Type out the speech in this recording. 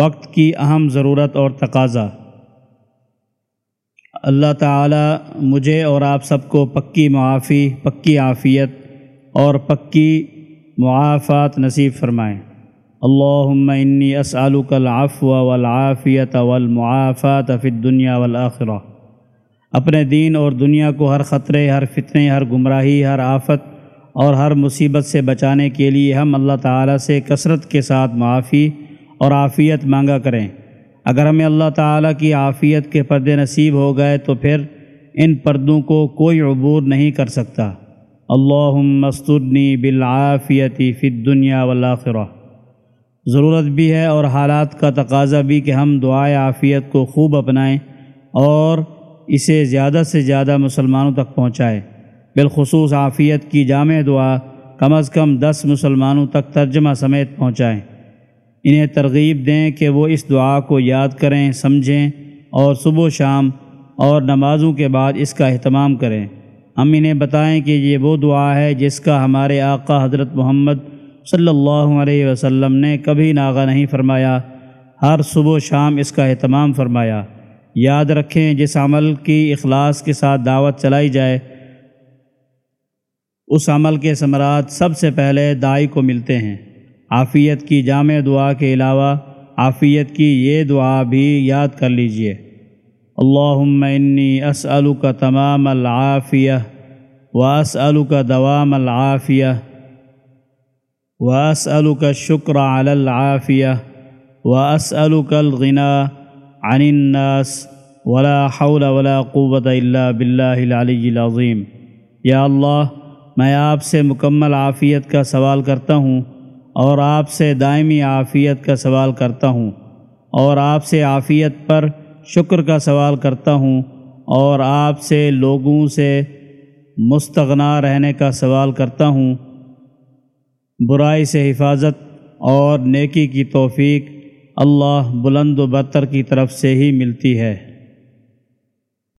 وقت کی اہم ضرورت اور تقاضا۔ اللہ تعالی مجھے اور آپ سب کو پکی معافی، پکی عافیت اور پکی معافات نصیب فرمائیں اللہم انی اسألک العفو والعافیت والمعافات فی الدنیا والآخرہ۔ اپنے دین اور دنیا کو ہر خطرے، ہر فتنے، ہر گمراہی، ہر آفت اور ہر مصیبت سے بچانے کے لیے ہم اللہ تعالیٰ سے کثرت کے ساتھ معافی اور عافیت مانگا کریں۔ اگر ہمیں اللہ تعالیٰ کی عافیت کے پردے نصیب ہو گئے تو پھر ان پردوں کو کوئی عبور نہیں کر سکتا۔ اللہ مستنی بالعافیتی فی الدنیا والآخرہ۔ ضرورت بھی ہے اور حالات کا تقاضا بھی کہ ہم دعائے عافیت کو خوب اپنائیں اور اسے زیادہ سے زیادہ مسلمانوں تک پہنچائے بالخصوص عافیت کی جامع دعا کم از کم دس مسلمانوں تک ترجمہ سمیت پہنچائیں۔ انہیں ترغیب دیں کہ وہ اس دعا کو یاد کریں، سمجھیں اور صبح و شام اور نمازوں کے بعد اس کا اہتمام کریں۔ ہم انہیں بتائیں کہ یہ وہ دعا ہے جس کا ہمارے آقا حضرت محمد صلی اللہ علیہ وسلم نے کبھی ناغہ نہیں فرمایا، ہر صبح و شام اس کا اہتمام فرمایا۔ یاد رکھیں، جس عمل کی اخلاص کے ساتھ دعوت چلائی جائے، اس عمل کے ثمرات سب سے پہلے دائی کو ملتے ہیں۔ عافیت کی جامع دعا کے علاوہ عافیت کی یہ دعا بھی یاد کر لیجیے۔ اللہم انی اسألک تمام العافیہ و دوام العافیہ و الشکر علی العافیہ و اسألک الغنا عن الناس ولا حول ولا قوت الا باللہ العلی العظیم۔ یا اللہ، میں آپ سے مکمل عافیت کا سوال کرتا ہوں۔ اور آپ سے دائمی عافیت کا سوال کرتا ہوں اور آپ سے عافیت پر شکر کا سوال کرتا ہوں اور آپ سے لوگوں سے مستغنا رہنے کا سوال کرتا ہوں۔ برائی سے حفاظت اور نیکی کی توفیق اللہ بلند و برتر کی طرف سے ہی ملتی ہے۔